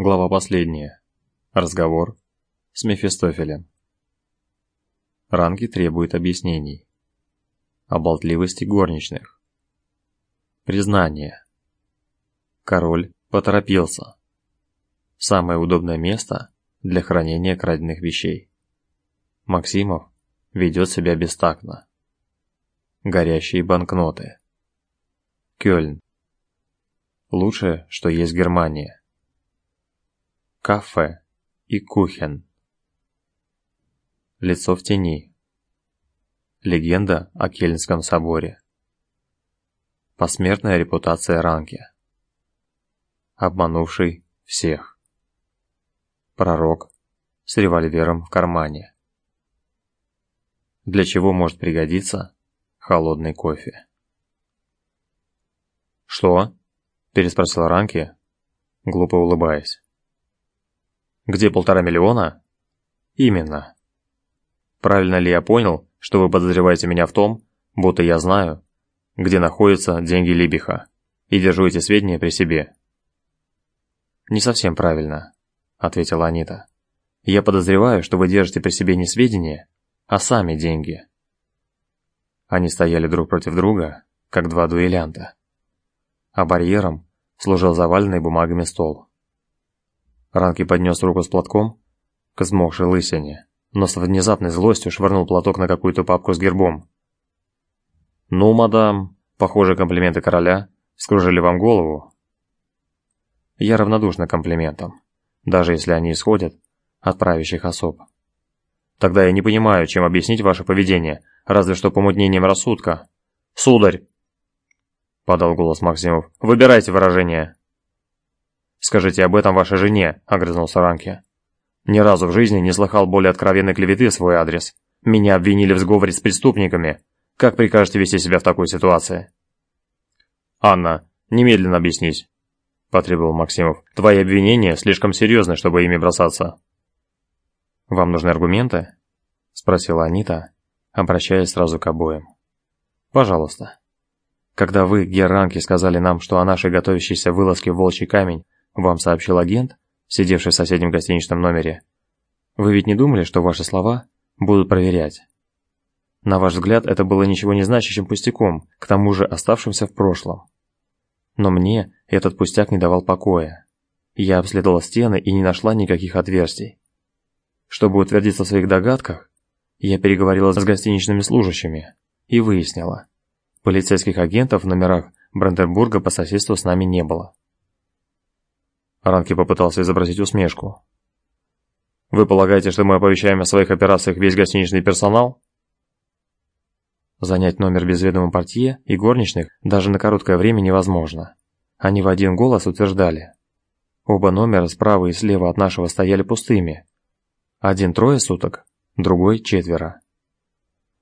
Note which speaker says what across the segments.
Speaker 1: Глава последняя. Разговор с Мефистофелем. Ранги требуют объяснений. О болтливости горничных. Признание. Король поторопился. Самое удобное место для хранения краденных вещей. Максимов ведет себя бестактно. Горящие банкноты. Кёльн. Лучшее, что есть Германия кафе и кухен. Лицо в тени. Легенда о Кельнском соборе. Посмертная репутация Ранки. Обманувший всех. Пророк с револьвером в кармане. Для чего может пригодиться холодный кофе? «Что?» – переспросил Ранки, глупо улыбаясь. Где полтора миллиона? Именно. Правильно ли я понял, что вы подозреваете меня в том, будто я знаю, где находятся деньги Либиха, и держу эти сведения при себе? Не совсем правильно, ответила Анита. Я подозреваю, что вы держите при себе не сведения, а сами деньги. Они стояли друг против друга, как два дуэлянта. А барьером служил заваленный бумагами стол. Ранки поднес руку с платком к измокшей лысине, но с внезапной злостью швырнул платок на какую-то папку с гербом. «Ну, мадам, похоже, комплименты короля скружили вам голову». Я равнодушна комплиментам, даже если они исходят от правящих особ. Тогда я не понимаю, чем объяснить ваше поведение, разве что помутнением рассудка. Сударь, подал голос Максимов. Выбирайте выражение. «Скажите об этом вашей жене», — огрызнулся Ранки. «Ни разу в жизни не слыхал более откровенной клеветы в свой адрес. Меня обвинили в сговоре с преступниками. Как прикажете вести себя в такой ситуации?» «Анна, немедленно объяснись», — потребовал Максимов. «Твои обвинения слишком серьезны, чтобы ими бросаться». «Вам нужны аргументы?» — спросила Анита, обращаясь сразу к обоим. «Пожалуйста. Когда вы, Герранки, сказали нам, что о нашей готовящейся вылазке в Волчий камень вам сообщил агент, сидевший в соседнем гостиничном номере. Вы ведь не думали, что ваши слова будут проверять? На ваш взгляд, это было ничего не значащим пустяком, к тому же оставшимся в прошлом. Но мне этот пустяк не давал покоя. Я обследовала стены и не нашла никаких отверстий. Чтобы утвердиться в своих догадках, я переговорила с гостиничными служащими и выяснила. Полицейских агентов в номерах Бранденбурга по соседству с нами не было. Ранки попытался изобразить усмешку. «Вы полагаете, что мы оповещаем о своих операциях весь гостиничный персонал?» Занять номер без ведома портье и горничных даже на короткое время невозможно. Они в один голос утверждали. Оба номера справа и слева от нашего стояли пустыми. Один трое суток, другой четверо.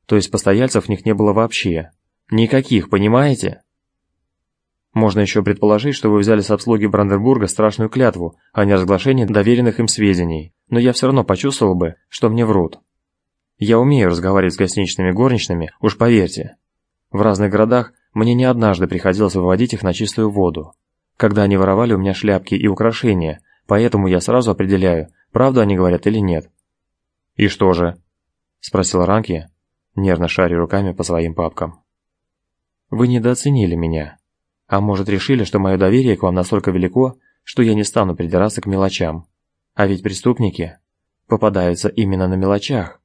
Speaker 1: То есть постояльцев в них не было вообще. Никаких, понимаете? Можно еще предположить, что вы взяли с обслуги Бранденбурга страшную клятву о неразглашении доверенных им сведений, но я все равно почувствовал бы, что мне врут. Я умею разговаривать с гостиничными горничными, уж поверьте. В разных городах мне не однажды приходилось выводить их на чистую воду, когда они воровали у меня шляпки и украшения, поэтому я сразу определяю, правду они говорят или нет. «И что же?» – спросил Ранки, нервно шаря руками по своим папкам. «Вы недооценили меня», а может, решили, что мое доверие к вам настолько велико, что я не стану придираться к мелочам. А ведь преступники попадаются именно на мелочах.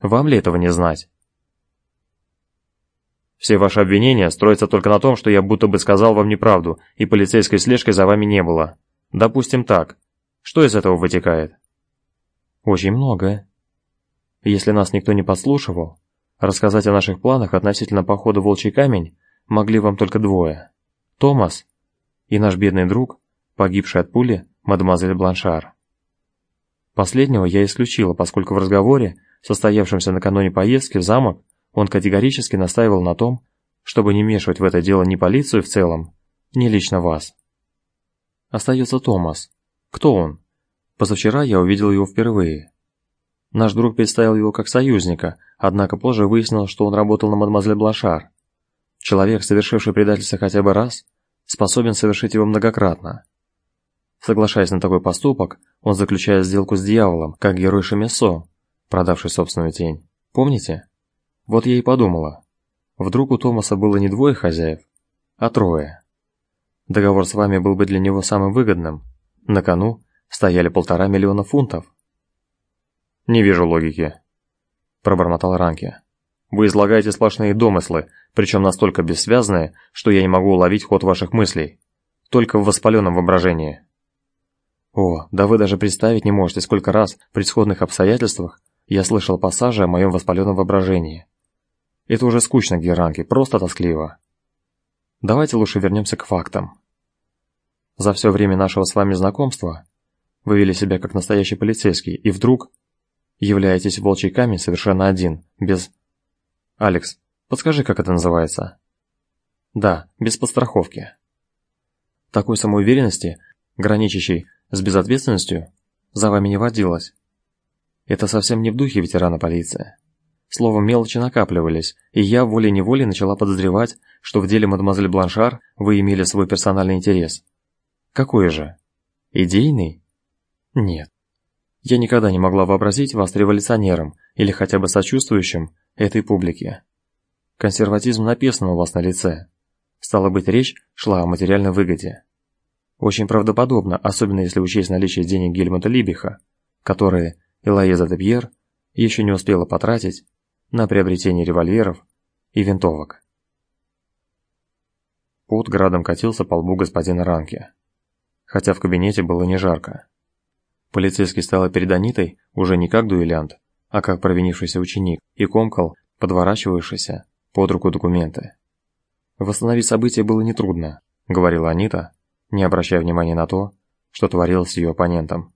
Speaker 1: Вам ли этого не знать? Все ваши обвинения строятся только на том, что я будто бы сказал вам неправду, и полицейской слежкой за вами не было. Допустим так. Что из этого вытекает? Очень многое. Если нас никто не подслушивал, рассказать о наших планах относительно похода в Волчий камень могли вам только двое. Томас и наш бедный друг, погибший от пули, мадемуазель Бланшар. Последнего я исключила, поскольку в разговоре, состоявшемся накануне поездки в замок, он категорически настаивал на том, чтобы не мешать в это дело ни полицию в целом, ни лично вас. Остается Томас. Кто он? Позавчера я увидел его впервые. Наш друг представил его как союзника, однако позже выяснилось, что он работал на мадемуазель Бланшар. Человек, совершивший предательство хотя бы раз, способен совершить его многократно. Соглашаясь на такой поступок, он заключает сделку с дьяволом, как герой Шемесо, продавший собственную тень. Помните? Вот я и подумала. Вдруг у Томаса было не двое хозяев, а трое. Договор с вами был бы для него самым выгодным. На кону стояли полтора миллиона фунтов. «Не вижу логики», – пробормотал Ранки. «Вы излагаете сплошные домыслы, причем настолько бессвязные, что я не могу уловить ход ваших мыслей. Только в воспаленном воображении». О, да вы даже представить не можете, сколько раз при сходных обстоятельствах я слышал пассажи о моем воспаленном воображении. Это уже скучно, Геранки, просто тоскливо. Давайте лучше вернемся к фактам. За все время нашего с вами знакомства вы вели себя как настоящий полицейский, и вдруг являетесь в волчий камень совершенно один, без... Алекс, подскажи, как это называется? Да, без подстраховки. Такой самоуверенности, граничащей с безответственностью, за вами не водилось. Это совсем не в духе ветерана полиции. Словом, мелочи накапливались, и я волей-неволей начала подозревать, что в деле мадемуазель Бланшар вы имели свой персональный интерес. Какой же? Идейный? Нет. Я никогда не могла вообразить вас революционером или хотя бы сочувствующим этой публике. Консерватизм написан у вас на лице. Стало быть, речь шла о материальной выгоде. Очень правдоподобно, особенно если учесть наличие денег Гельмута Либиха, которые Элоеза де Пьер еще не успела потратить на приобретение револьверов и винтовок. Пот градом катился по лбу господина Ранки, хотя в кабинете было не жарко. Полицейский стал перед Анитой уже не как дуэлянт, а как провинившийся ученик и комкал подворачивавшийся под руку документы. «Восстановить события было нетрудно», — говорила Анита, не обращая внимания на то, что творилось с ее оппонентом.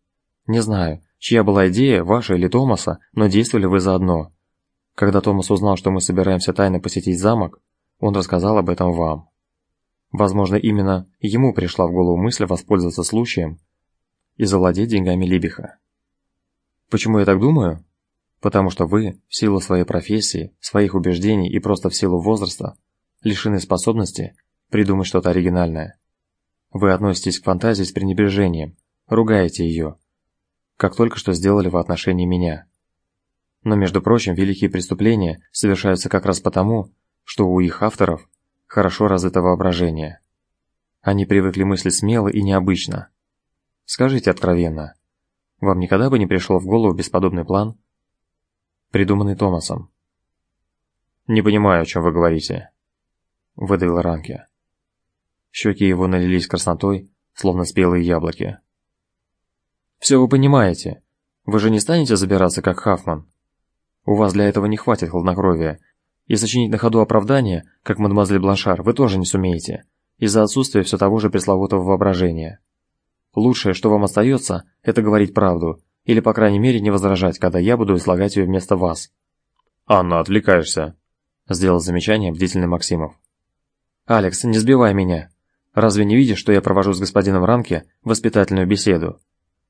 Speaker 1: «Не знаю, чья была идея, ваша или Томаса, но действовали вы заодно. Когда Томас узнал, что мы собираемся тайно посетить замок, он рассказал об этом вам. Возможно, именно ему пришла в голову мысль воспользоваться случаем и завладеть деньгами Либиха. Почему я так думаю? Потому что вы, в силу своей профессии, своих убеждений и просто в силу возраста, лишены способности придумать что-то оригинальное. Вы относитесь к фантазии с пренебрежением, ругаете ее, как только что сделали в отношении меня. Но, между прочим, великие преступления совершаются как раз потому, что у их авторов хорошо развито воображение. Они привыкли мыслить смело и необычно. Скажите откровенно, вам никогда бы не пришло в голову бесподобный план, придуманный Томасом? «Не понимаю, о чем вы говорите», — выдавил Ранки. Щеки его налились краснотой, словно спелые яблоки. «Все вы понимаете. Вы же не станете забираться, как Хафман. У вас для этого не хватит хладнокровия, и сочинить на ходу оправдание, как мадемуазель Бланшар, вы тоже не сумеете, из-за отсутствия все того же пресловутого воображения. Лучшее, что вам остается, это говорить правду, или, по крайней мере, не возражать, когда я буду излагать ее вместо вас». «Анна, отвлекаешься», — сделал замечание бдительный Максимов. «Алекс, не сбивай меня. Разве не видишь, что я провожу с господином Ранке воспитательную беседу?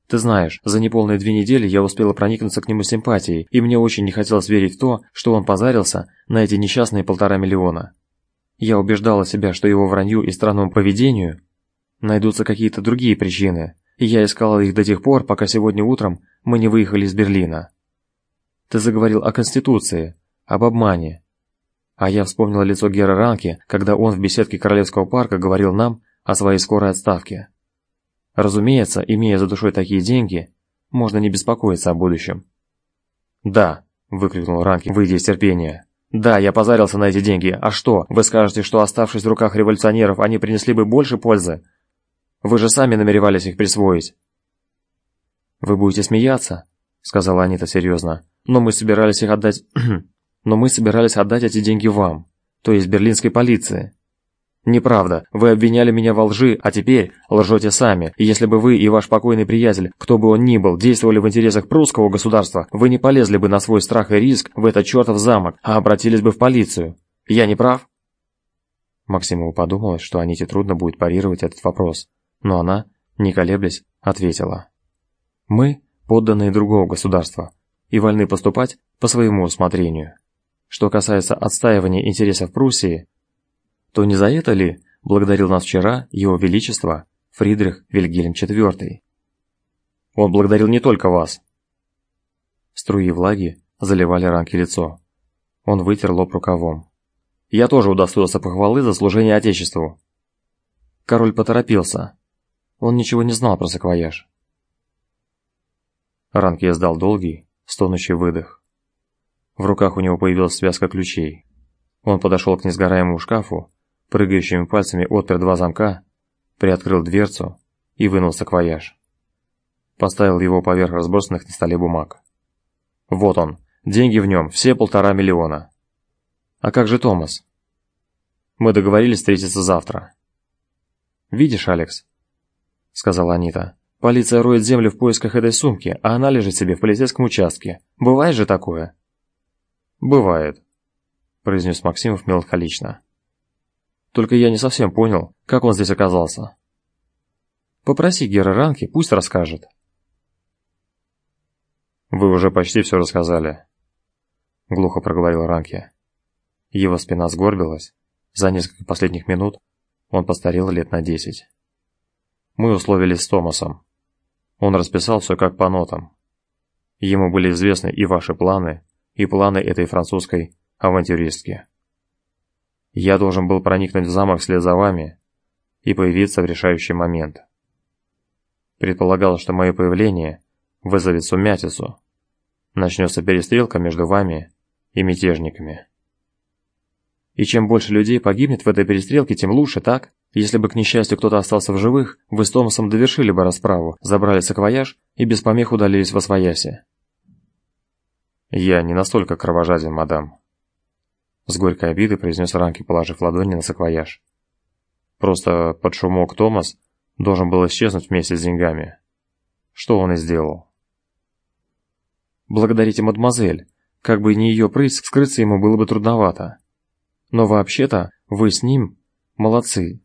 Speaker 1: Ты знаешь, за неполные две недели я успела проникнуться к нему симпатией, и мне очень не хотелось верить в то, что он позарился на эти несчастные полтора миллиона. Я убеждала себя, что его вранью и странному поведению найдутся какие-то другие причины, я искала их до тех пор, пока сегодня утром мы не выехали из Берлина. Ты заговорил о Конституции, об обмане, а я вспомнила лицо Гера Ранки, когда он в беседке Королевского парка говорил нам о своей скорой отставке. Разумеется, имея за душой такие деньги, можно не беспокоиться о будущем. «Да», – выкрикнул Ранки, выйдя из терпения. «Да, я позарился на эти деньги. А что, вы скажете, что оставшись в руках революционеров, они принесли бы больше пользы? Вы же сами намеревались их присвоить». «Вы будете смеяться», – сказала Анита серьезно. «Но мы собирались их отдать но мы собирались отдать эти деньги вам, то есть берлинской полиции. Неправда, вы обвиняли меня во лжи, а теперь лжете сами. И если бы вы и ваш покойный приятель, кто бы он ни был, действовали в интересах прусского государства, вы не полезли бы на свой страх и риск в этот чертов замок, а обратились бы в полицию. Я не прав? Максимову подумалось, что Аните трудно будет парировать этот вопрос, но она, не колеблясь, ответила. «Мы – подданные другого государства и вольны поступать по своему усмотрению». Что касается отстаивания интересов Пруссии, то не за это ли благодарил нас вчера Его Величество Фридрих Вильгельм IV. Он благодарил не только вас. Струи влаги заливали ранки лицо. Он вытер лоб рукавом. Я тоже удостоился похвалы за служение Отечеству. Король поторопился. Он ничего не знал про саквояж. Ранки издал долгий, стонущий выдох. В руках у него появилась связка ключей. Он подошел к несгораемому шкафу, прыгающими пальцами отпер два замка, приоткрыл дверцу и вынул саквояж. Поставил его поверх разбросанных на столе бумаг. Вот он, деньги в нем, все полтора миллиона. А как же Томас? Мы договорились встретиться завтра. Видишь, Алекс, сказала Анита. Полиция роет землю в поисках этой сумки, а она лежит себе в полицейском участке. Бывает же такое? Бывает, произнес Максимов меланхолично. Только я не совсем понял, как он здесь оказался. Попроси Гера Ранки, пусть расскажет. Вы уже почти все рассказали, глухо проговорил Ранки. Его спина сгорбилась. За несколько последних минут он постарел лет на десять. Мы условились с Томасом. Он расписал все как по нотам. Ему были известны и ваши планы, и планы этой французской авантюристки. Я должен был проникнуть в замок вслед за вами и появиться в решающий момент. Предполагал, что мое появление вызовет сумятицу, начнется перестрелка между вами и мятежниками. И чем больше людей погибнет в этой перестрелке, тем лучше, так? Если бы, к несчастью, кто-то остался в живых, вы с Томасом довершили бы расправу, забрали саквояж и без помех удалились во свояси. Я не настолько кровожаден, мадам. С горькой обидой произнес Ранки, положив ладони на саквояж. Просто под шумок Томас должен был исчезнуть вместе с деньгами. Что он и сделал. Благодарите мадемуазель. Как бы не ее прыть, скрыться ему было бы трудновато. Но вообще-то вы с ним молодцы.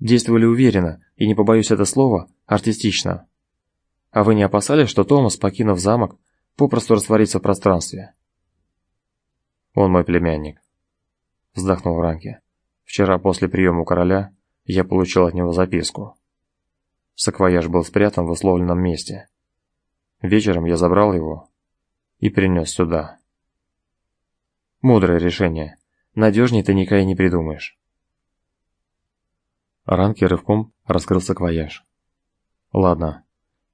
Speaker 1: Действовали уверенно и, не побоюсь это слова, артистично. А вы не опасались, что Томас, покинув замок, попросту растворится в пространстве? Он мой племянник. Вздохнул Ранки. Вчера после приема у короля я получил от него записку. Саквояж был спрятан в условленном месте. Вечером я забрал его и принес сюда. Мудрое решение. Надежнее ты никогда не придумаешь. Ранки рывком раскрыл саквояж. Ладно,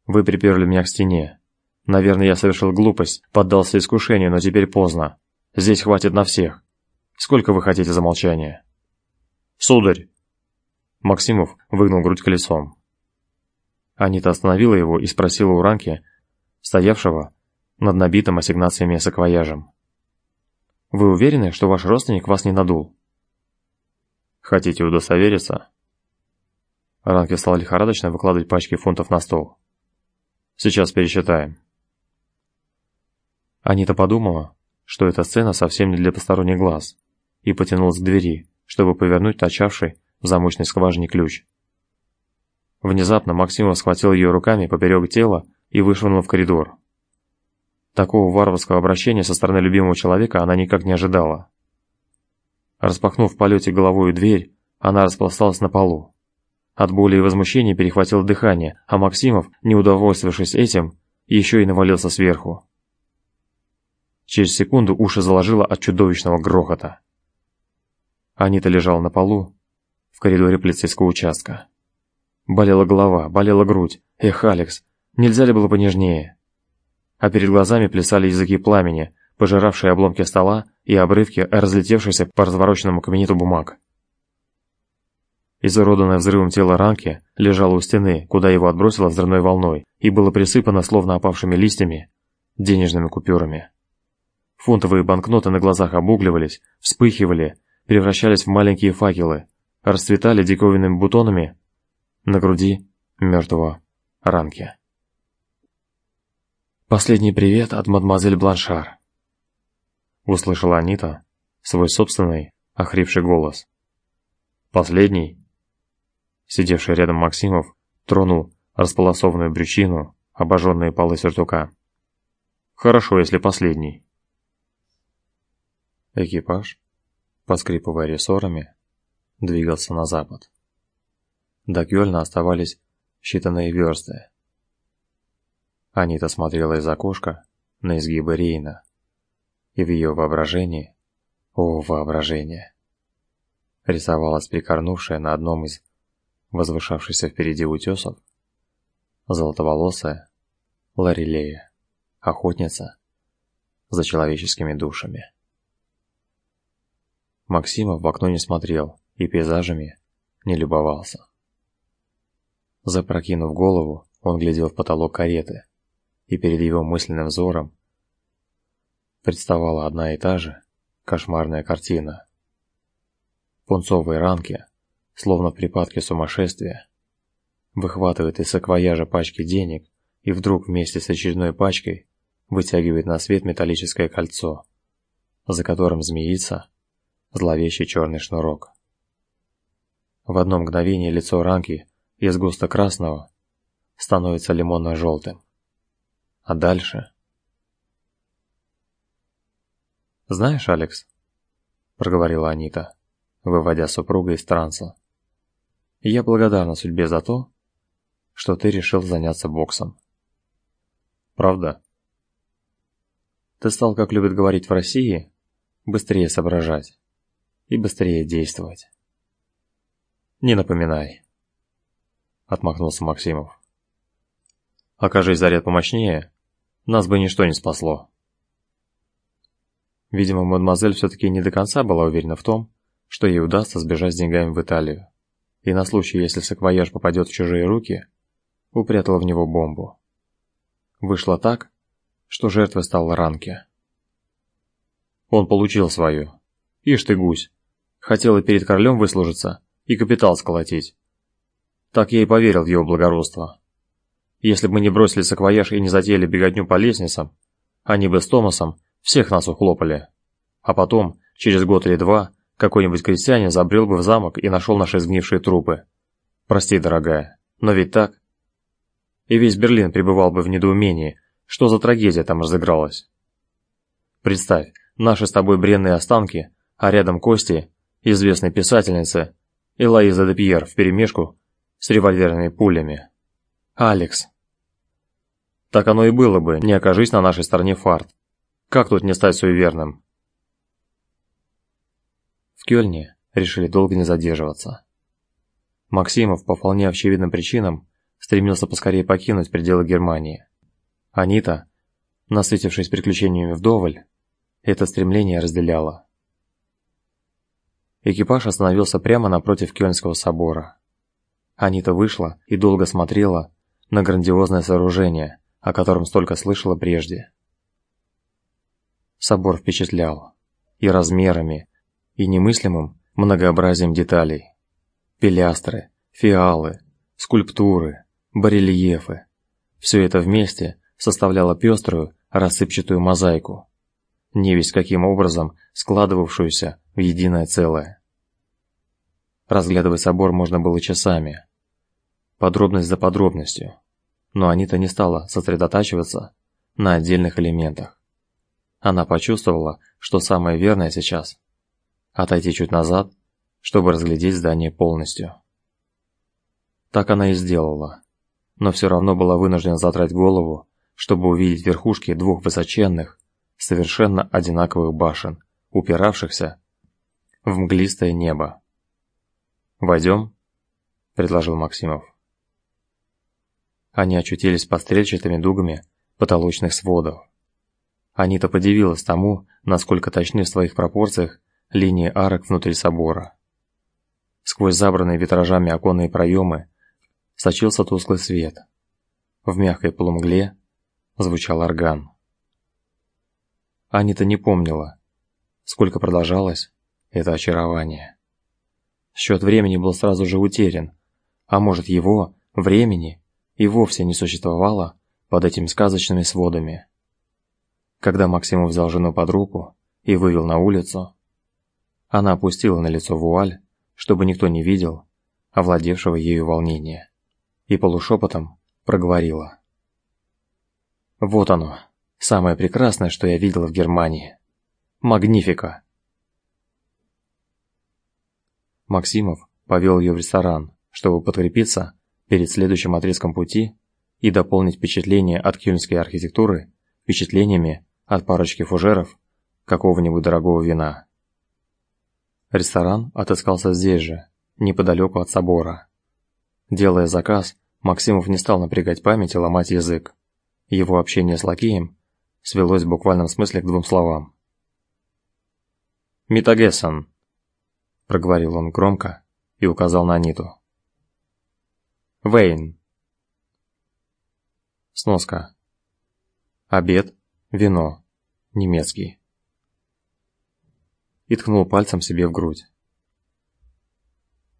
Speaker 1: вы приперли меня к стене. Наверное, я совершил глупость, поддался искушению, но теперь поздно. Здесь хватит на всех. Сколько вы хотите за молчание? Сударь! Максимов выгнул грудь колесом. Анита остановила его и спросила у Ранки, стоявшего над набитым ассигнациями саквояжем. «Вы уверены, что ваш родственник вас не надул?» «Хотите удостовериться?» Ранки стал лихорадочно выкладывать пачки фунтов на стол. «Сейчас пересчитаем». Анита подумала, что эта сцена совсем не для посторонних глаз, и потянулась к двери, чтобы повернуть торчавший в замочной скважине ключ. Внезапно Максимов схватил ее руками поперек тела и вышвырнул в коридор. Такого варварского обращения со стороны любимого человека она никак не ожидала. Распахнув в полете головой дверь, она распласталась на полу. От боли и возмущения перехватило дыхание, а Максимов, не удовольствившись этим, еще и навалился сверху. Через секунду уши заложило от чудовищного грохота. Анита лежала на полу в коридоре полицейского участка. Болела голова, болела грудь. Эх, Алекс, нельзя ли было понежнее? а перед глазами плясали языки пламени, пожиравшие обломки стола и обрывки, разлетевшиеся по развороченному кабинету бумаг. Изуродованное взрывом тело Ранки лежало у стены, куда его отбросило взрывной волной, и было присыпано словно опавшими листьями, денежными купюрами. Фунтовые банкноты на глазах обугливались, вспыхивали, превращались в маленькие факелы, расцветали диковинными бутонами на груди мертвого Ранки. Последний привет от мадемуазель Бланшар. Услышала Анита свой собственный охрипший голос. Последний. Сидевший рядом Максимов тронул располосованную брючину, обожженные полы сюртука. Хорошо, если последний. Экипаж, поскрипывая рессорами, двигался на запад. До Кёльна оставались считанные версты. Анита смотрела из окошка на изгибы Рейна, и в ее воображении, о воображение, рисовалась прикорнувшая на одном из возвышавшихся впереди утесов золотоволосая Ларилея, охотница за человеческими душами. Максимов в окно не смотрел и пейзажами не любовался. Запрокинув голову, он глядел в потолок кареты, и перед его мысленным взором представала одна и та же кошмарная картина. Пунцовые ранки, словно в припадке сумасшествия, выхватывает из саквояжа пачки денег и вдруг вместе с очередной пачкой вытягивает на свет металлическое кольцо, за которым змеится зловещий черный шнурок. В одно мгновение лицо Ранки из густо красного становится лимонно-желтым. А дальше... «Знаешь, Алекс», — проговорила Анита, выводя супруга из транса, — «я благодарна судьбе за то, что ты решил заняться боксом». «Правда?» «Ты стал, как любят говорить в России, быстрее соображать и быстрее действовать». «Не напоминай», — отмахнулся Максимов. «Окажись заряд помощнее, нас бы ничто не спасло». Видимо, мадемуазель все-таки не до конца была уверена в том, что ей удастся сбежать с деньгами в Италию, и на случай, если саквояж попадет в чужие руки, упрятала в него бомбу. Вышло так, что жертвой стал Ранки. Он получил свою. Ишь ты, гусь. Хотел и перед королем выслужиться, и капитал сколотить. Так я и поверил в его благородство. Если бы мы не бросили саквояж и не затеяли беготню по лестницам, они бы с Томасом всех нас ухлопали. А потом, через год или два, какой-нибудь крестьянин забрел бы в замок и нашел наши сгнившие трупы. Прости, дорогая, но ведь так? И весь Берлин пребывал бы в недоумении, что за трагедия там разыгралась. Представь, наши с тобой бренные останки, а рядом кости известной писательницы Элоиза де Пьер вперемешку с револьверными пулями. Алекс. Так оно и было бы, не окажись на нашей стороне фарт. Как тут не стать суеверным? Кёльне решили долго не задерживаться. Максимов по вполне очевидным причинам стремился поскорее покинуть пределы Германии. Анита, насытившись приключениями вдоволь, это стремление разделяла. Экипаж остановился прямо напротив Кёльнского собора. Анита вышла и долго смотрела на грандиозное сооружение, о котором столько слышала прежде. Собор впечатлял и размерами, и немыслимым многообразием деталей. Пилястры, фиалы, скульптуры, барельефы. Все это вместе составляло пеструю, рассыпчатую мозаику, не весь каким образом складывавшуюся в единое целое. Разглядывать собор можно было часами, подробность за подробностью, но Анита не стала сосредотачиваться на отдельных элементах. Она почувствовала, что самое верное сейчас – отойти чуть назад, чтобы разглядеть здание полностью. Так она и сделала, но все равно была вынуждена затрать голову, чтобы увидеть верхушки двух высоченных, совершенно одинаковых башен, упиравшихся в мглистое небо. «Войдем?» – предложил Максимов. Они очутились под стрельчатыми дугами потолочных сводов. Анита подивилась тому, насколько точны в своих пропорциях линии арок внутри собора. Сквозь забранные витражами оконные проемы сочился тусклый свет. В мягкой полумгле звучал орган. Анита не помнила, сколько продолжалось это очарование. Счет времени был сразу же утерян, а может его, времени, и вовсе не существовало под этими сказочными сводами. Когда Максимов взял жену под руку и вывел на улицу, она опустила на лицо вуаль, чтобы никто не видел овладевшего ею волнения, и полушепотом проговорила. «Вот оно, самое прекрасное, что я видела в Германии. Магнифика!» Максимов повел ее в ресторан, чтобы подкрепиться перед следующим отрезком пути и дополнить впечатление от кёльнской архитектуры впечатлениями от парочки фужеров какого-нибудь дорогого вина. Ресторан отыскался здесь же, неподалеку от собора. Делая заказ, Максимов не стал напрягать память и ломать язык. Его общение с лакеем свелось в буквальном смысле к двум словам. «Митагессон», — проговорил он громко и указал на Аниту. «Вейн». Сноска. Обед, вино, немецкий. И ткнул пальцем себе в грудь.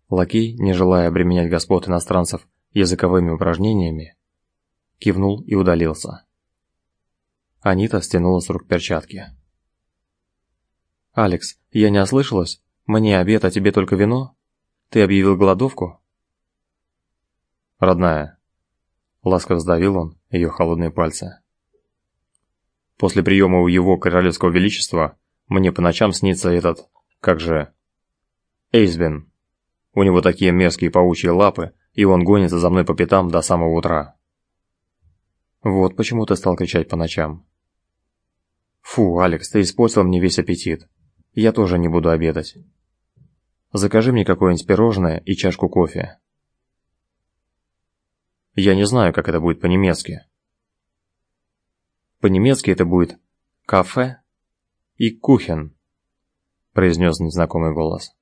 Speaker 1: Лакей, не желая обременять господ иностранцев языковыми упражнениями, кивнул и удалился. Анита стянула с рук перчатки. «Алекс, я не ослышалась? Мне обед, а тебе только вино? Ты объявил голодовку?»
Speaker 2: «Родная», — ласково сдавил он ее холодные пальцы. «После приема у его королевского величества мне по ночам снится этот, как же, Эйсбин. У него такие мерзкие паучьи лапы, и он гонится за мной по пятам до самого утра».
Speaker 1: «Вот почему ты стал кричать по ночам». «Фу, Алекс, ты испортил мне весь аппетит. Я тоже не буду обедать. Закажи мне какое-нибудь пирожное и чашку кофе».
Speaker 2: Я не знаю, как это будет по-немецки.
Speaker 1: По-немецки это будет «кафе» и «кухен», произнес незнакомый голос.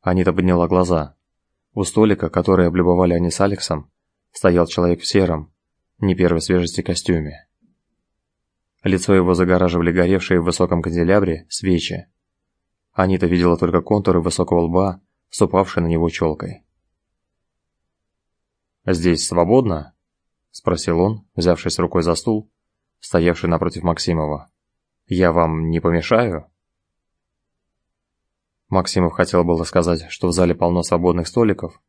Speaker 1: Анита подняла глаза. У столика, который облюбовали они с Алексом, стоял человек в сером, не первой свежести костюме. Лицо его загораживали горевшие в высоком канделябре свечи. Анита видела только контуры высокого лба с на него челкой.
Speaker 2: «Здесь свободно?» – спросил он, взявшись рукой за стул, стоявший напротив Максимова. «Я вам не помешаю?»
Speaker 1: Максимов хотел было сказать, что в зале полно свободных столиков,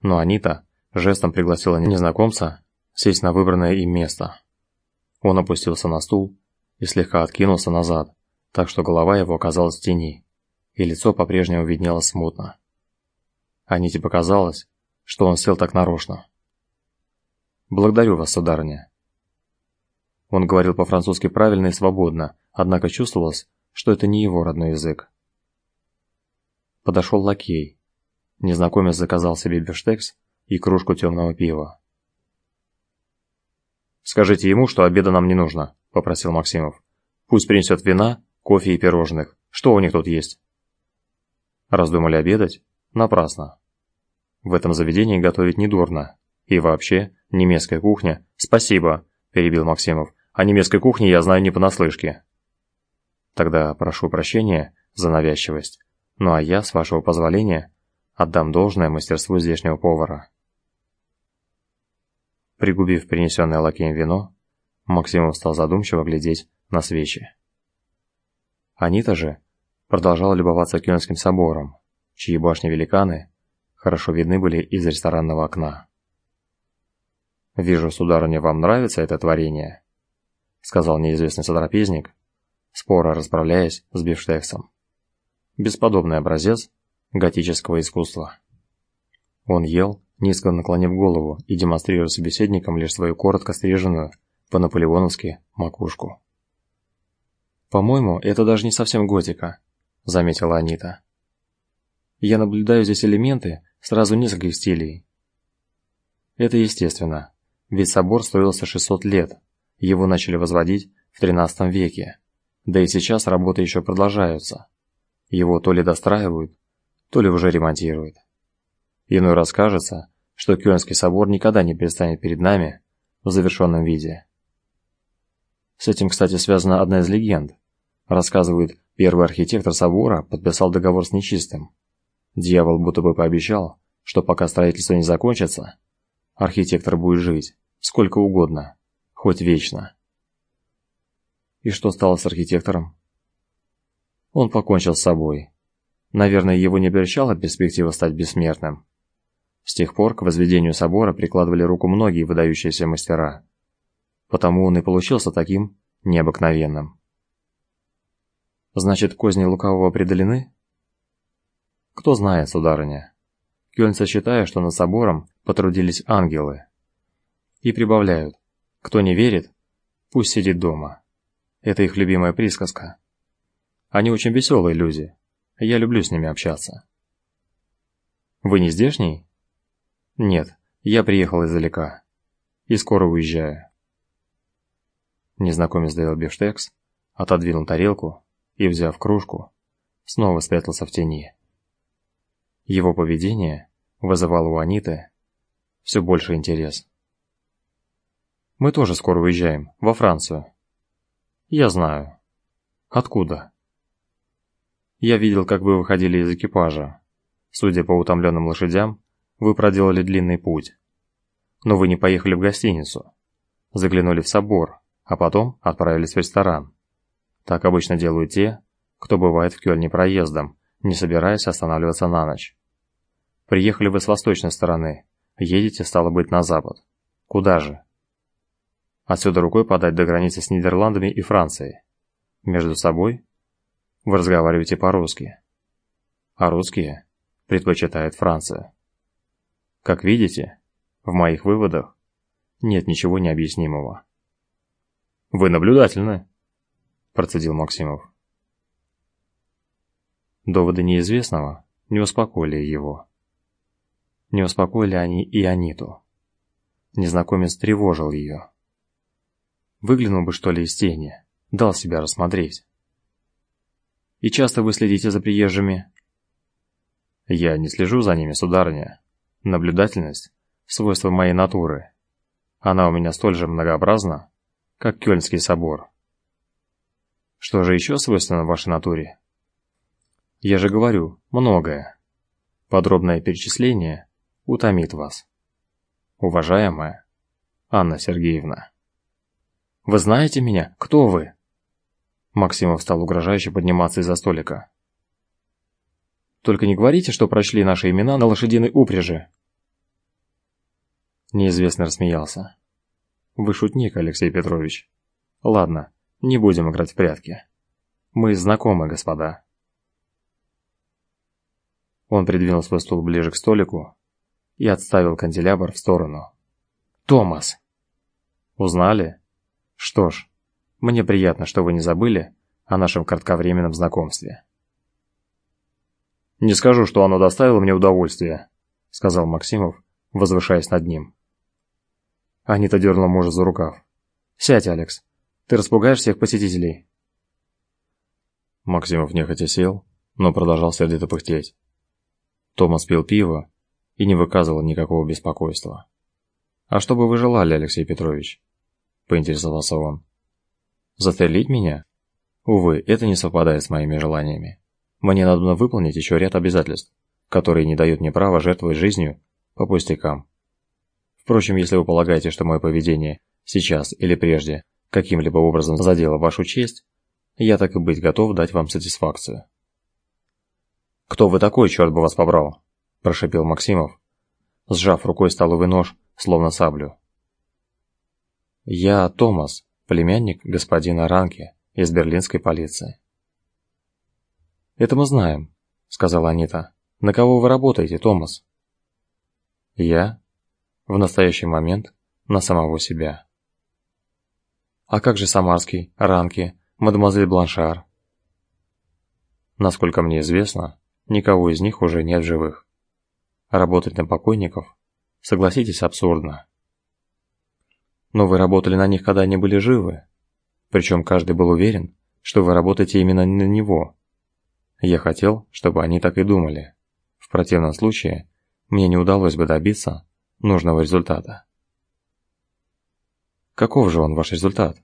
Speaker 1: но Анита жестом пригласила незнакомца сесть на выбранное им место. Он опустился на стул и слегка откинулся назад, так что голова его оказалась в тени, и лицо по-прежнему виднелось смутно. Аните показалось, что он сел так нарочно. «Благодарю вас, сударыня». Он говорил по-французски правильно и свободно, однако чувствовалось, что это не его родной язык. Подошел лакей. Незнакомец заказал себе бифштекс и кружку темного пива.
Speaker 2: «Скажите ему, что обеда нам не нужно», – попросил Максимов. «Пусть принесет вина, кофе и пирожных. Что у них тут есть?»
Speaker 1: Раздумали обедать? Напрасно. В этом заведении готовить недурно. И вообще, немецкая кухня... Спасибо, перебил Максимов. О немецкой кухне я знаю не понаслышке. Тогда прошу прощения за навязчивость. Ну а я, с вашего позволения, отдам должное мастерству здешнего повара. Пригубив принесенное лакеем вино, Максимов стал задумчиво глядеть на свечи. Анита же продолжала любоваться Кёльнским собором, чьи башни-великаны хорошо видны были из ресторанного окна. «Вижу, сударыня, вам нравится это творение», — сказал неизвестный сотрапезник, споро расправляясь с бифштексом. Бесподобный образец готического искусства. Он ел, низко наклонив голову и демонстрируя собеседникам лишь свою коротко стриженную, по-наполеоновски, макушку. «По-моему, это даже не совсем готика», — заметила Анита. «Я наблюдаю здесь элементы сразу нескольких стилей. Это естественно. Ведь собор строился 600 лет, его начали возводить в XIII веке. Да и сейчас работы еще продолжаются. Его то ли достраивают, то ли уже ремонтируют. Иной раз кажется, что Кёльнский собор никогда не предстанет перед нами в завершенном виде. С этим, кстати, связана одна из легенд. Рассказывают, первый архитектор собора подписал договор с нечистым. Дьявол будто бы пообещал, что пока строительство не закончится, архитектор будет жить сколько угодно, хоть вечно. И что стало с архитектором? Он покончил с собой. Наверное, его не обещала перспектива стать бессмертным. С тех пор к возведению собора прикладывали руку многие выдающиеся мастера. Потому он и получился таким необыкновенным. Значит, козни лукавого преодолены? Кто знает, сударыня.
Speaker 2: Кёльнцы считают, что над собором потрудились ангелы. И прибавляют, кто не верит, пусть сидит дома. Это их любимая присказка. Они очень веселые люди. Я люблю с ними общаться. Вы не здешний? Нет, я приехал издалека. И скоро уезжаю. Незнакомец доел бифштекс, отодвинул тарелку и, взяв кружку, снова спрятался в тени. Его поведение вызывало у Аниты все больше интерес. Мы тоже скоро уезжаем, во Францию. Я знаю. Откуда? Я видел, как вы выходили из экипажа. Судя по утомленным лошадям, вы проделали длинный путь. Но вы не поехали в гостиницу. Заглянули в собор, а потом отправились в ресторан. Так обычно делают те, кто бывает в Кёльне проездом, не собираясь останавливаться на ночь. Приехали вы с восточной стороны, едете, стало быть, на запад. Куда же? Отсюда рукой подать до границы с Нидерландами и Францией. Между собой вы разговариваете по-русски. А русские предпочитают Францию. Как видите, в моих выводах нет ничего необъяснимого. Вы наблюдательны, процедил Максимов. Доводы неизвестного не успокоили его. Не успокоили они и Аниту. Незнакомец тревожил ее. Выглянул бы что ли из тени, дал себя рассмотреть. И часто вы следите за приезжими? Я не слежу за ними, сударыня. Наблюдательность – свойство моей натуры. Она у меня столь же многообразна, как Кёльнский собор. Что же еще свойственно вашей натуре? Я же говорю, многое. Подробное перечисление утомит вас. Уважаемая Анна Сергеевна. Вы знаете меня? Кто вы? Максимов стал угрожающе подниматься из-за столика. Только не говорите, что прочли наши имена на лошадиной упряжи. Неизвестный рассмеялся. Вы шутник, Алексей Петрович. Ладно, не будем играть в прятки. Мы знакомы, господа. Он придвинул свой стул ближе к столику и отставил канделябр в сторону. Томас. Узнали? Что ж, мне приятно, что вы не забыли о нашем кратковременном знакомстве. Не скажу, что оно доставило мне удовольствие, сказал Максимов, возвышаясь над ним. Анита дернула мужа за рукав. Сядь, Алекс. Ты распугаешь всех посетителей. Максимов нехотя сел, но продолжал сердито пыхтеть. Томас пил пиво и не выказывал никакого беспокойства. А что бы вы желали, Алексей Петрович? Поинтересовался он. Застрелить меня? Увы, это не совпадает с моими желаниями. Мне надо выполнить еще ряд обязательств, которые не дают мне права жертвовать жизнью по пустякам. Впрочем, если вы полагаете, что мое поведение сейчас или прежде каким-либо образом задело вашу честь, я так и быть готов дать вам сатисфакцию. Кто вы такой, черт бы вас побрал? прошепел Максимов, сжав рукой столовый нож, словно саблю. Я Томас, племянник господина Ранки из берлинской полиции. Это мы знаем, сказала Анита. На кого вы работаете, Томас? Я в настоящий момент на самого себя. А как же Самарский, Ранки, мадемуазель Бланшар? Насколько мне известно, никого из них уже нет в живых. Работать на покойников, согласитесь, абсурдно. Но вы работали на них, когда они были живы. Причем каждый был уверен, что вы работаете именно на него. Я хотел, чтобы они так и думали. В противном случае мне не удалось бы добиться нужного результата. Каков же он ваш результат?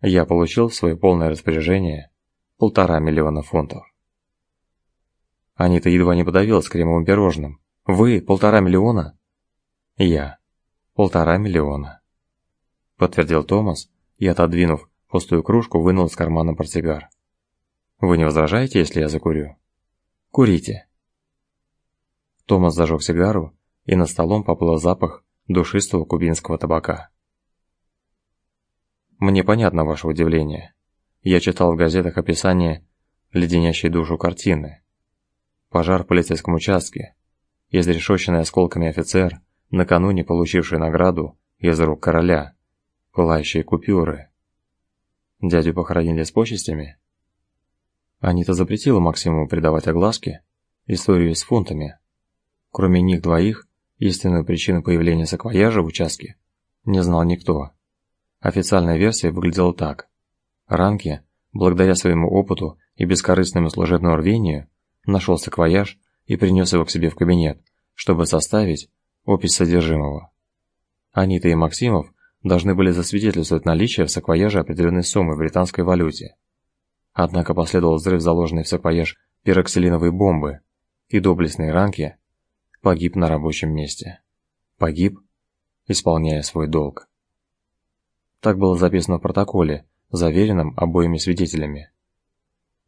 Speaker 2: Я получил в свое полное распоряжение полтора миллиона фунтов. Анита едва не подавилась кремовым пирожным. Вы полтора миллиона? Я полтора миллиона подтвердил Томас и, отодвинув пустую кружку, вынул из кармана портсигар. Вы не возражаете, если я закурю? Курите. Томас зажег сигару, и над столом поплыл запах душистого кубинского табака. Мне понятно ваше удивление. Я читал в газетах описание леденящей душу картины. Пожар в полицейском участке. изрешоченный осколками офицер, накануне получивший награду из рук короля, пылающие купюры. Дядю похоронили с почестями? Анита запретила Максиму придавать огласке историю с фунтами. Кроме них двоих, истинную причину появления саквояжа в участке не знал никто. Официальная версия выглядела так. Ранки, благодаря своему опыту и бескорыстному служебному рвению, нашел саквояж и принес его к себе в кабинет, чтобы составить опись содержимого. Анита и Максимов должны были засвидетельствовать наличие в саквояже определенной суммы в британской валюте. Однако последовал взрыв заложенной в саквояж пироксилиновой бомбы, и доблестный Ранки погиб на рабочем месте. Погиб, исполняя свой долг. Так было записано в протоколе, заверенном обоими свидетелями.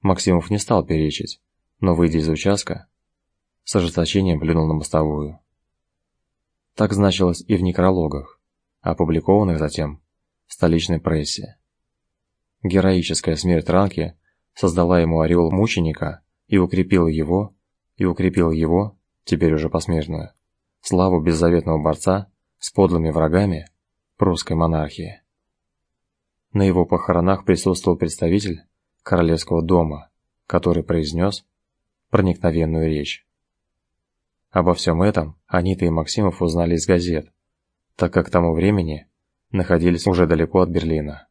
Speaker 2: Максимов не стал перечить, но, выйдя из участка, с ожесточением плюнул на мостовую. Так значилось и в некрологах, опубликованных затем в столичной прессе. Героическая смерть Ранки создала ему ореол мученика и укрепила его, и укрепила его, теперь уже посмертную, славу беззаветного борца с подлыми врагами прусской монархии. На его похоронах присутствовал представитель королевского дома, который произнес проникновенную речь. Обо всем этом Анита и Максимов узнали из газет, так как к тому времени находились уже далеко от Берлина.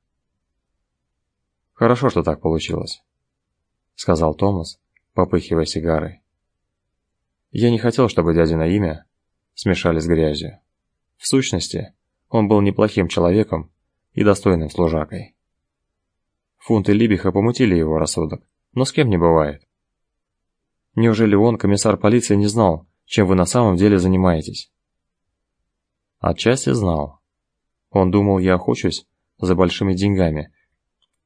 Speaker 2: «Хорошо, что так получилось», — сказал Томас, попыхивая сигарой. «Я не хотел, чтобы дядино имя смешали с грязью. В сущности, он был неплохим человеком и достойным служакой. Фунты Либиха помутили его рассудок, но с кем не бывает. Неужели он, комиссар полиции, не знал, чем вы на самом деле занимаетесь. Отчасти знал. Он думал, я охочусь за большими деньгами,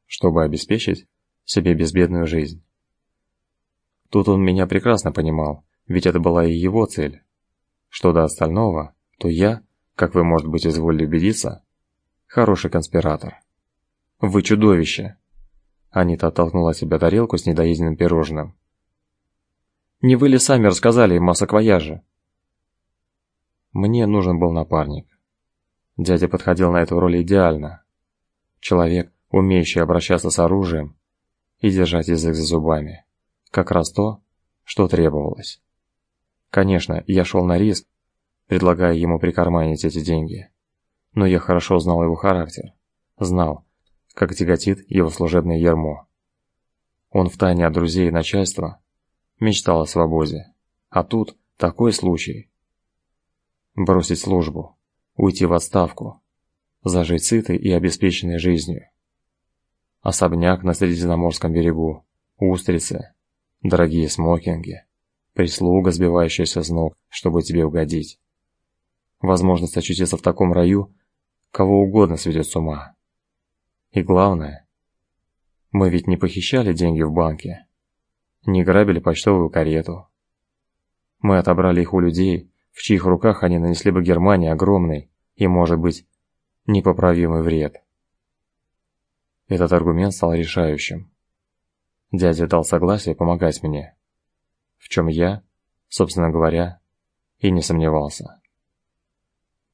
Speaker 2: чтобы обеспечить себе безбедную жизнь. Тут он меня прекрасно понимал, ведь это была и его цель. Что до остального, то я, как вы, может быть, изволили убедиться, хороший конспиратор. Вы чудовище. Анита оттолкнула от себя тарелку с недоеденным пирожным. Не вы ли сами рассказали им о саквояже? Мне нужен был напарник. Дядя подходил на эту роль идеально. Человек, умеющий обращаться с оружием и держать язык за зубами. Как раз то, что требовалось. Конечно, я шел на риск, предлагая ему прикарманить эти деньги. Но я хорошо знал его характер. Знал, как тяготит его служебное ярмо. Он втайне от друзей и начальства мечтал о свободе. А тут такой случай. Бросить службу, уйти в отставку, зажить сытой и обеспеченной жизнью. Особняк на Средиземноморском берегу, устрицы, дорогие смокинги, прислуга, сбивающаяся с ног, чтобы тебе угодить. Возможность очутиться в таком раю кого угодно сведет с ума. И главное, мы ведь не похищали деньги в банке не грабили почтовую карету. Мы отобрали их у людей, в чьих руках они нанесли бы Германии огромный и, может быть, непоправимый вред. Этот аргумент стал решающим. Дядя дал согласие помогать мне, в чем я, собственно говоря, и не сомневался.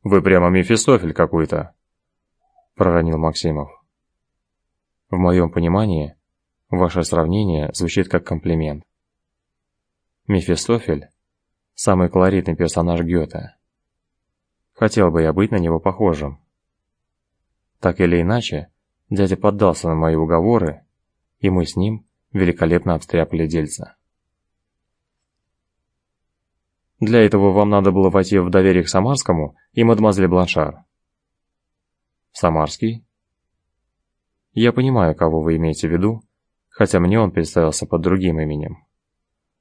Speaker 2: «Вы прямо Мефистофель какой-то», — проронил Максимов. В моем понимании, Ваше сравнение звучит как комплимент. Мефистофель – самый колоритный персонаж Гёте. Хотел бы я быть на него похожим. Так или иначе, дядя поддался на мои уговоры, и мы с ним великолепно обстряпали дельца. Для этого вам надо было войти в доверие к Самарскому и мадемуазель Бланшар. Самарский? Я понимаю, кого вы имеете в виду, хотя мне он представился под другим именем.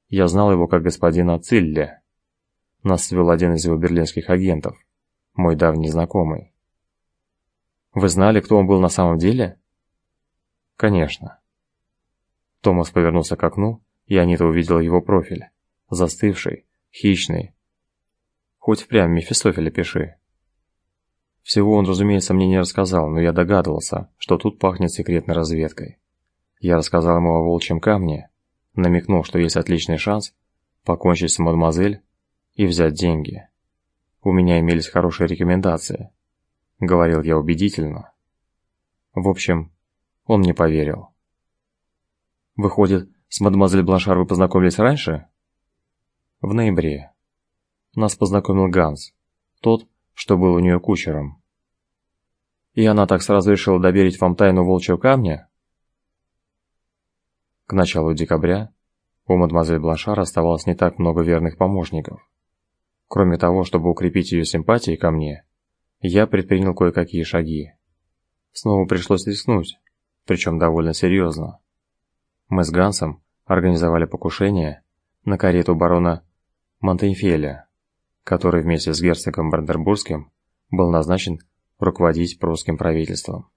Speaker 2: Я знал его как господина Цилле. Нас свел один из его берлинских агентов, мой давний знакомый. Вы знали, кто он был на самом деле? Конечно. Томас повернулся к окну, и Анита увидела его профиль, застывший, хищный. Хоть впрямь Мефистофеля пиши. Всего он, разумеется, мне не рассказал, но я догадывался, что тут пахнет секретной разведкой. Я рассказал ему о волчьем камне, намекнул, что есть отличный шанс покончить с мадемуазель и взять деньги. У меня имелись хорошие рекомендации. Говорил я убедительно. В общем, он мне поверил. Выходит, с мадемуазель Бланшар вы познакомились раньше? В ноябре. Нас познакомил Ганс, тот, что был у нее кучером. И она так сразу решила доверить вам тайну волчьего камня? К началу декабря у мадемуазель Бланшар оставалось не так много верных помощников. Кроме того, чтобы укрепить ее симпатии ко мне, я предпринял кое-какие шаги. Снова пришлось рискнуть, причем довольно серьезно. Мы с Гансом организовали покушение на карету барона Монтенфеля, который вместе с герцогом Брандербургским был назначен руководить прусским правительством.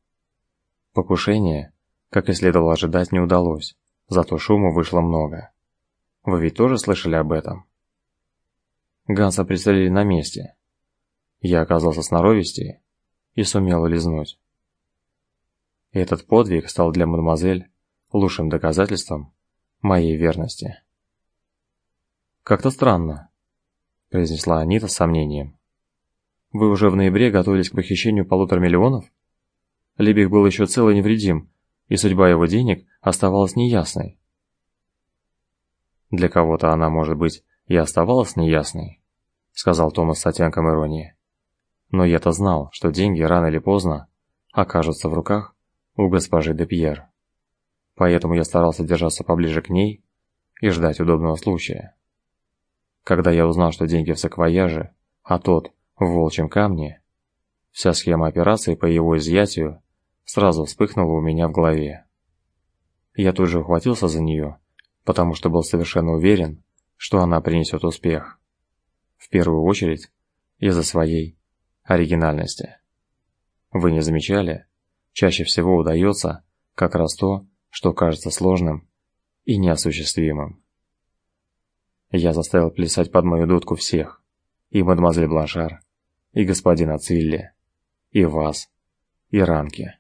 Speaker 2: Покушение, как и следовало ожидать, не удалось, зато шума вышло много. Вы ведь тоже слышали об этом? Ганса пристрелили на месте. Я оказался сноровистее и сумел улизнуть. Этот подвиг стал для мадемуазель лучшим доказательством моей верности. «Как-то странно», – произнесла Анита с сомнением. «Вы уже в ноябре готовились к похищению полутора миллионов? Либих был еще цел и невредим, и судьба его денег оставалась неясной». «Для кого-то она, может быть, и оставалась неясной», – сказал Томас с оттенком иронии. «Но я-то знал, что деньги рано или поздно окажутся в руках у госпожи де Пьер. Поэтому я старался держаться поближе к ней и ждать удобного случая. Когда я узнал, что деньги в саквояже, а тот в волчьем камне, вся схема операции по его изъятию сразу вспыхнула у меня в голове. Я тут же ухватился за нее, потому что был совершенно уверен, что она принесет успех. В первую очередь из-за своей оригинальности. Вы не замечали, чаще всего удается как раз то, что кажется сложным и неосуществимым. Я заставил плясать под мою дудку всех, и мадемуазель Бланшар, и господина Цилли, и вас, и Ранки.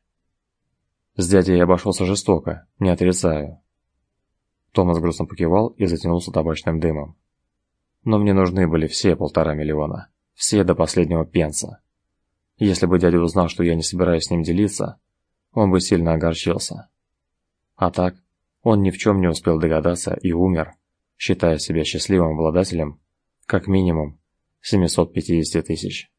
Speaker 2: С дядей я обошелся жестоко, не отрицаю. Томас грустно покивал и затянулся табачным дымом. Но мне нужны были все полтора миллиона, все до последнего пенса. Если бы дядя узнал, что я не собираюсь с ним делиться, он бы сильно огорчился. А так, он ни в чем не успел догадаться и умер, считая себя счастливым обладателем, как минимум, 750 тысяч.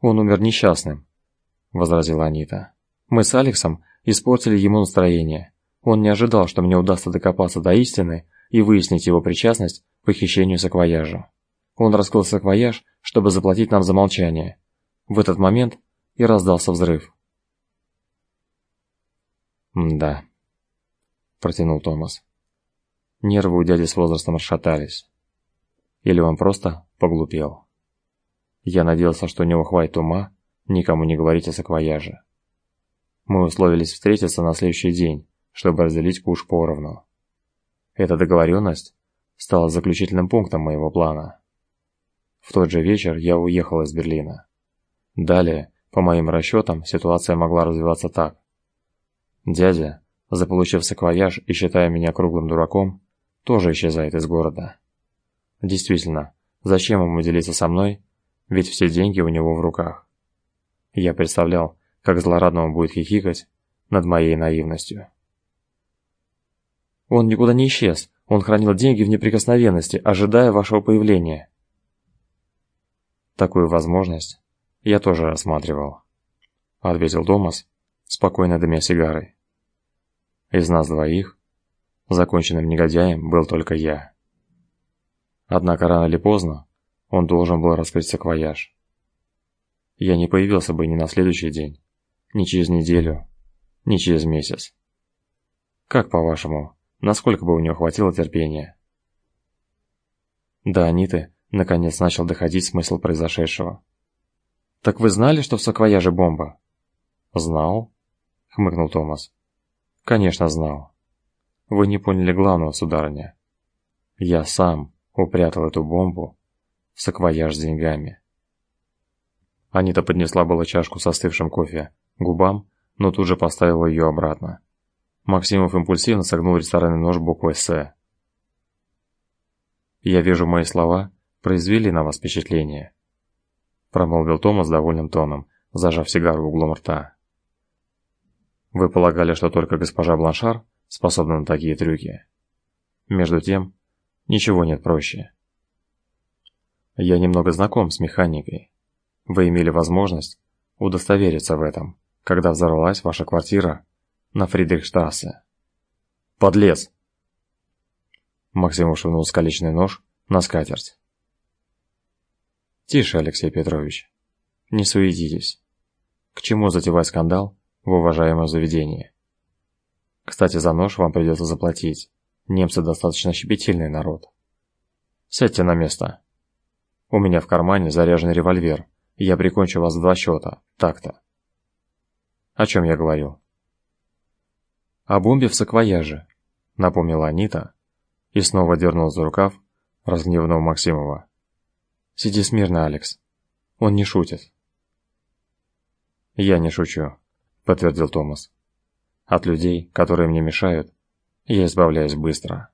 Speaker 2: «Он умер несчастным», — возразила Анита. «Мы с Алексом испортили ему настроение. Он не ожидал, что мне удастся докопаться до истины и выяснить его причастность к похищению саквояжа. Он раскрыл саквояж, чтобы заплатить нам за молчание. В этот момент и раздался взрыв. «Да», — протянул Томас. Нервы у дяди с возрастом расшатались. Или он просто поглупел. Я надеялся, что у него хватит ума никому не говорить о саквояже. Мы условились встретиться на следующий день, чтобы разделить куш поровну. Эта договоренность стала заключительным пунктом моего плана. В тот же вечер я уехал из Берлина. Далее, по моим расчетам, ситуация могла развиваться так. Дядя, заполучив саквояж и считая меня круглым дураком, тоже исчезает из города. Действительно, зачем ему делиться со мной, ведь все деньги у него в руках. Я представлял, как злорадно он будет хихикать над моей наивностью. Он никуда не исчез, он хранил деньги в неприкосновенности, ожидая вашего появления. Такую возможность я тоже рассматривал, ответил Томас, спокойно дымя сигарой. Из нас двоих законченным негодяем был только я. Однако рано или поздно он должен был раскрыть саквояж. Я не появился бы ни на следующий день, ни через неделю, ни через месяц. Как по-вашему, насколько бы у него хватило терпения? Да, Аниты наконец начал доходить смысл произошедшего. Так вы знали, что в саквояже бомба? Знал, хмыкнул Томас. Конечно, знал. Вы не поняли главного, сударыня. Я сам упрятал эту бомбу в саквояж с деньгами. Анита поднесла было чашку со остывшим кофе к губам, но тут же поставила ее обратно. Максимов импульсивно согнул ресторанный нож буквой «С». «Я вижу, мои слова произвели на вас впечатление», – промолвил Томас довольным тоном, зажав сигару углом рта. «Вы полагали, что только госпожа Бланшар способна на такие трюки? Между тем, ничего нет проще. Я немного знаком с механикой. Вы имели возможность удостовериться в этом, когда взорвалась ваша квартира на Фридрихштрассе. Подлец! Максим швырнул скалечный нож на скатерть. Тише, Алексей Петрович. Не суетитесь. К чему затевать скандал в уважаемом заведении? Кстати, за нож вам придется заплатить. Немцы достаточно щепетильный народ. Сядьте на место. У меня в кармане заряженный револьвер. Я прикончу вас в два счета. Так-то. О чем я говорил? О бомбе в саквояже, напомнила Анита и снова дернула за рукав разгневанного Максимова. Сиди смирно, Алекс. Он не шутит. Я не шучу, подтвердил Томас. От людей, которые мне мешают, я избавляюсь быстро.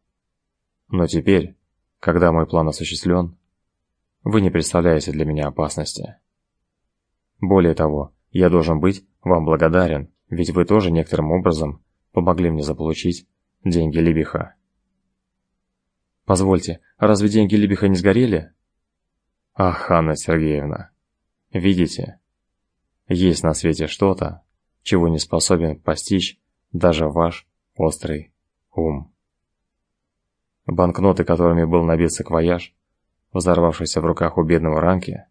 Speaker 2: Но теперь, когда мой план осуществлен, вы не представляете для меня опасности. Более того, я должен быть вам благодарен, ведь вы тоже некоторым образом помогли мне заполучить деньги Либиха. Позвольте, разве деньги Либиха не сгорели? Ах, Анна Сергеевна, видите, есть на свете что-то, чего не способен постичь даже ваш острый ум. Банкноты, которыми был набит саквояж, взорвавшийся в руках у бедного Ранки,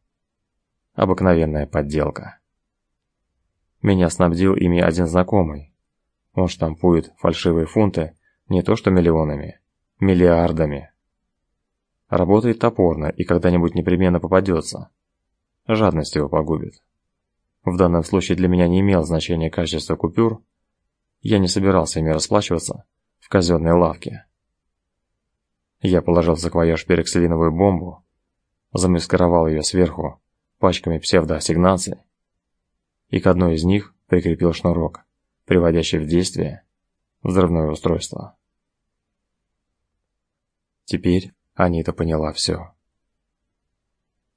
Speaker 2: обыкновенная подделка. Меня снабдил ими один знакомый. Он штампует фальшивые фунты не то что миллионами, миллиардами. Работает топорно и когда-нибудь непременно попадется. Жадность его погубит. В данном случае для меня не имело значения качество купюр. Я не собирался ими расплачиваться в казенной лавке. Я положил в саквояж перекселиновую бомбу, замаскировал ее сверху пачками псевдоассигнаций и к одной из них прикрепил шнурок, приводящий в действие взрывное устройство. Теперь Анита поняла все.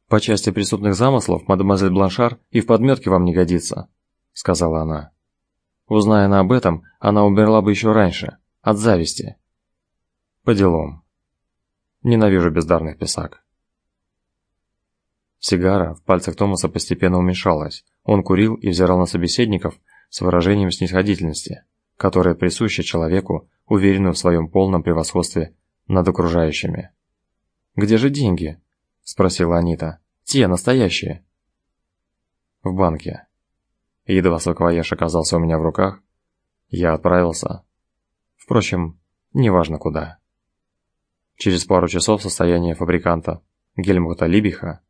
Speaker 2: «По части преступных замыслов, мадемуазель Бланшар и в подметке вам не годится», — сказала она. Узная она об этом, она умерла бы еще раньше, от зависти. По делам. Ненавижу бездарных писак. Сигара в пальцах Томаса постепенно уменьшалась. Он курил и взирал на собеседников с выражением снисходительности, которое присуще человеку, уверенному в своем полном превосходстве над окружающими. «Где же деньги?» – спросила Анита. «Те, настоящие». «В банке». Едва саквояж оказался у меня в руках, я отправился. Впрочем, неважно куда. Через пару часов состояние фабриканта Гельмута Либиха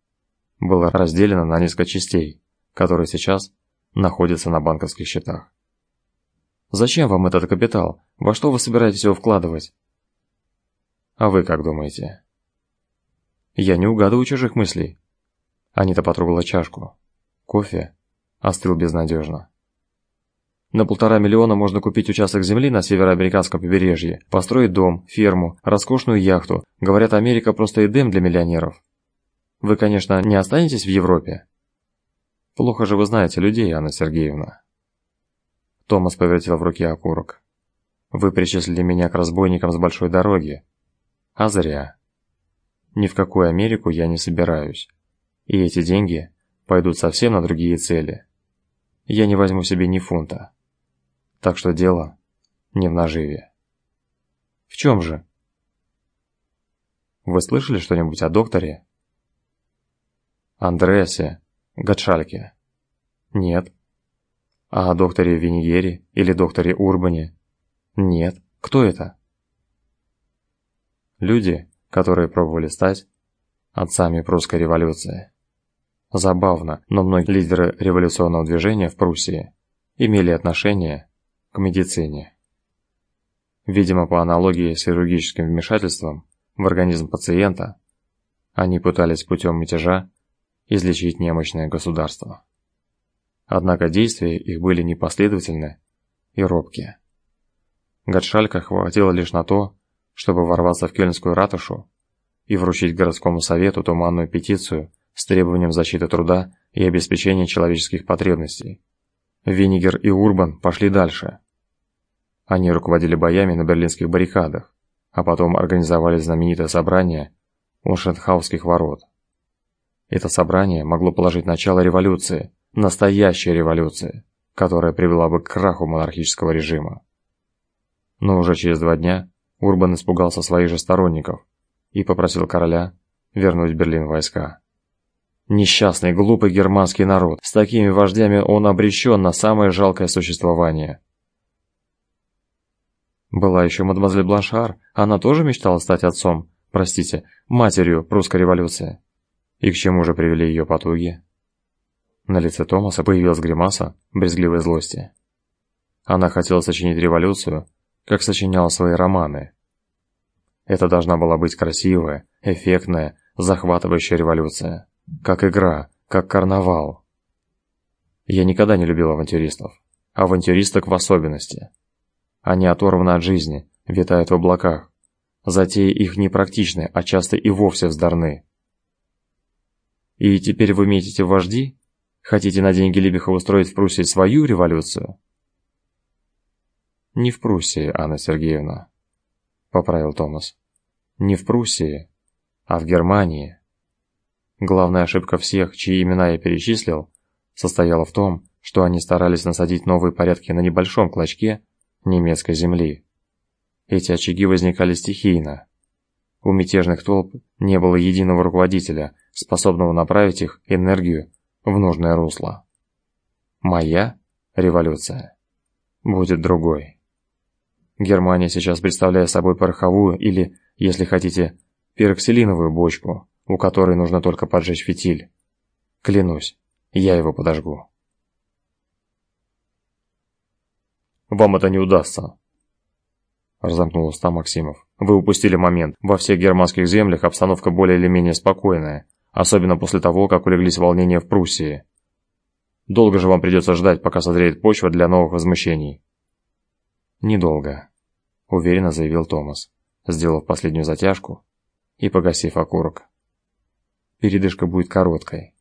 Speaker 2: было разделено на несколько частей, которые сейчас находятся на банковских счетах. Зачем вам этот капитал? Во что вы собираетесь его вкладывать? А вы как думаете? Я не угадываю чужих мыслей. Анита потрогала чашку. Кофе остыл безнадежно. На полтора миллиона можно купить участок земли на североамериканском побережье, построить дом, ферму, роскошную яхту. Говорят, Америка просто Эдем для миллионеров. Вы, конечно, не останетесь в Европе. Плохо же вы знаете людей, Анна Сергеевна. Томас повертел в руке окурок. Вы причислили меня к разбойникам с большой дороги. А зря. Ни в какую Америку я не собираюсь. И эти деньги пойдут совсем на другие цели. Я не возьму себе ни фунта. Так что дело не в наживе. В чем же? Вы слышали что-нибудь о докторе Андреасе Гатшальке? Нет. А о докторе Венигере или докторе Урбане? Нет. Кто это? Люди, которые пробовали стать отцами прусской революции. Забавно, но многие лидеры революционного движения в Пруссии имели отношение к медицине. Видимо, по аналогии с хирургическим вмешательством в организм пациента, они пытались путем мятежа излечить немощное государство. Однако действия их были непоследовательны и робкие. Гатшалька хватило лишь на то, чтобы ворваться в Кёльнскую ратушу и вручить городскому совету туманную петицию с требованием защиты труда и обеспечения человеческих потребностей. Винигер и Урбан пошли дальше. Они руководили боями на берлинских баррикадах, а потом организовали знаменитое собрание у Шентхаусских ворот. Это собрание могло положить начало революции, настоящей революции, которая привела бы к краху монархического режима. Но уже через два дня Урбан испугался своих же сторонников и попросил короля вернуть в Берлин войска. Несчастный, глупый германский народ, с такими вождями он обречен на самое жалкое существование. Была еще мадемуазель Бланшар, она тоже мечтала стать отцом, простите, матерью прусской революции. И к чему же привели ее потуги? На лице Томаса появилась гримаса брезгливой злости. Она хотела сочинить революцию, как сочиняла свои романы. Это должна была быть красивая, эффектная, захватывающая революция. Как игра, как карнавал. Я никогда не любил авантюристов. Авантюристок в особенности. Они оторваны от жизни, витают в облаках. Затеи их непрактичны, а часто и вовсе вздорны. И теперь вы метите в вожди? Хотите на деньги Либиха устроить в Пруссии свою революцию? Не в Пруссии, Анна Сергеевна, поправил Томас. Не в Пруссии, а в Германии. Главная ошибка всех, чьи имена я перечислил, состояла в том, что они старались насадить новые порядки на небольшом клочке немецкой земли. Эти очаги возникали стихийно. У мятежных толп не было единого руководителя, способного направить их энергию в нужное русло. Моя революция будет другой. Германия сейчас представляет собой пороховую или, если хотите, пероксилиновую бочку, у которой нужно только поджечь фитиль. Клянусь, я его подожгу.
Speaker 1: Вам это не удастся. Разомкнул уста Максимов. Вы упустили момент. Во всех германских землях обстановка более или менее спокойная, особенно после того, как улеглись волнения в Пруссии. Долго же вам придется ждать, пока созреет почва для новых возмущений.
Speaker 2: Недолго, уверенно заявил Томас, сделав последнюю затяжку и погасив окурок. Передышка будет короткой.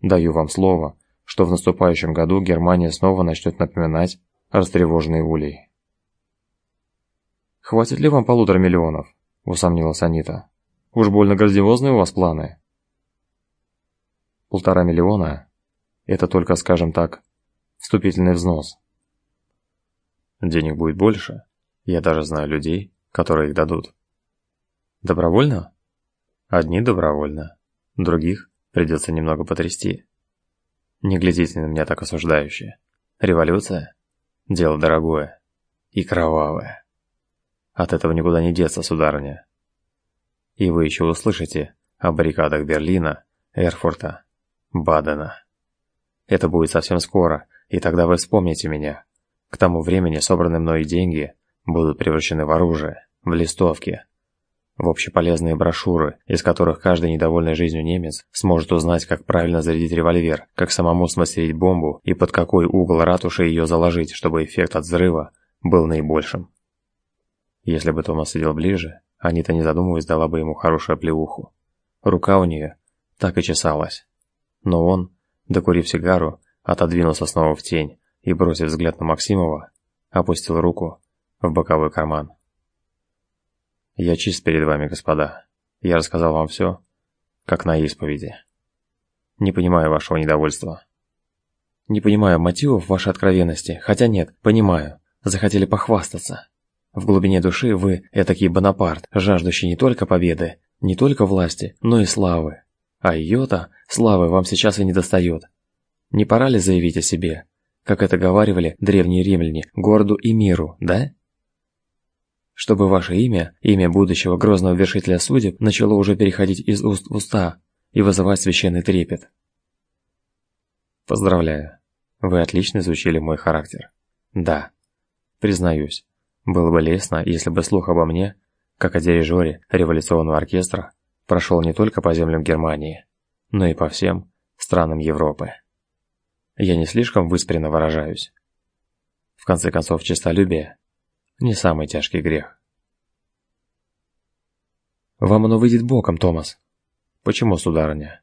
Speaker 2: Даю вам слово, что в наступающем году Германия снова начнет напоминать растревоженный улей.
Speaker 1: «Хватит ли вам полутора миллионов?» – усомнилась Анита. «Уж больно грандиозные у вас планы».
Speaker 2: «Полтора миллиона – это только, скажем так, вступительный взнос. Денег будет больше, я даже знаю людей, которые их дадут».
Speaker 1: «Добровольно?»
Speaker 2: «Одни добровольно, других придется немного потрясти. Не глядите на меня так осуждающе. Революция – дело дорогое и кровавое». От этого никуда не деться, сударыня. И вы еще услышите о баррикадах Берлина, Эрфурта, Бадена. Это будет совсем скоро, и тогда вы вспомните меня. К тому времени собранные мной деньги будут превращены в оружие, в листовки, в общеполезные брошюры, из которых каждый недовольный жизнью немец сможет узнать, как правильно зарядить револьвер, как самому смастерить бомбу и под какой угол ратуши ее заложить, чтобы эффект от взрыва был наибольшим. Если бы Томас сидел ближе, Анита, не задумываясь, дала бы ему хорошую плеуху. Рука у нее так и чесалась. Но он, докурив сигару, отодвинулся снова в тень и, бросив взгляд на Максимова, опустил руку в боковой карман. «Я чист перед вами, господа. Я рассказал вам все, как на исповеди. Не понимаю вашего недовольства».
Speaker 1: «Не понимаю мотивов вашей откровенности, хотя нет, понимаю. Захотели похвастаться. В глубине души вы этакий Бонапарт, жаждущий не только победы, не только власти, но и славы. А ее-то, славы, вам сейчас и не достает. Не пора ли заявить о себе, как это говаривали древние римляне, городу и миру, да? Чтобы ваше имя, имя будущего грозного вершителя судеб, начало уже переходить из уст в уста и вызывать священный трепет.
Speaker 2: Поздравляю. Вы отлично изучили мой характер. Да, признаюсь, было бы лестно, если бы слух обо мне, как о дирижере революционного оркестра, прошел не только по землям Германии, но и по всем странам Европы. Я не слишком выспренно выражаюсь. В конце концов, честолюбие – не самый тяжкий грех. Вам оно выйдет боком, Томас.
Speaker 1: Почему, сударыня?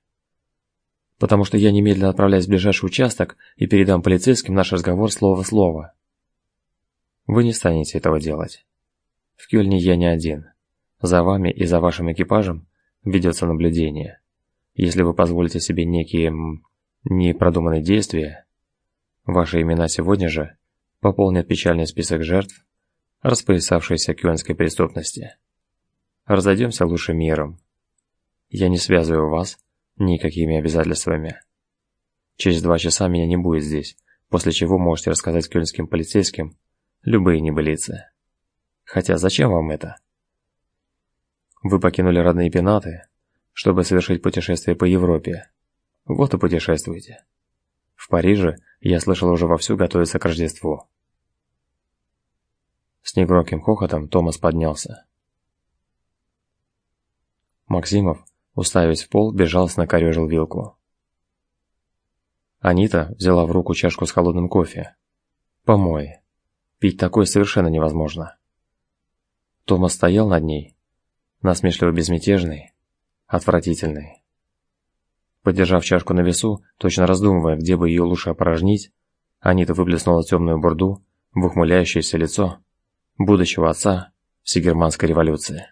Speaker 2: Потому что я немедленно отправляюсь в ближайший участок и передам полицейским наш разговор слово в слово.
Speaker 1: Вы не станете этого делать. В Кёльне я не один. За вами и за вашим экипажем ведется наблюдение. Если вы позволите себе некие непродуманные действия, ваши имена сегодня же пополнят печальный список жертв, распоясавшейся кюнской преступности. Разойдемся лучше миром. Я не связываю вас никакими обязательствами. Через два часа меня не будет здесь, после чего можете рассказать кёльнским полицейским любые небылицы. Хотя зачем вам это? Вы покинули родные пенаты, чтобы совершить путешествие по Европе. Вот и путешествуйте. В Париже, я слышал, уже вовсю готовится к Рождеству. С негромким хохотом Томас поднялся. Максимов, уставясь в пол, безжалостно корежил вилку. Анита взяла в руку чашку с холодным кофе. Помой. Пить такое совершенно невозможно. Томас стоял над ней, насмешливо безмятежный, отвратительный. Подержав чашку на весу, точно раздумывая, где бы ее лучше опорожнить, Анита выплеснула темную бурду в ухмыляющееся лицо будущего отца всегерманской революции.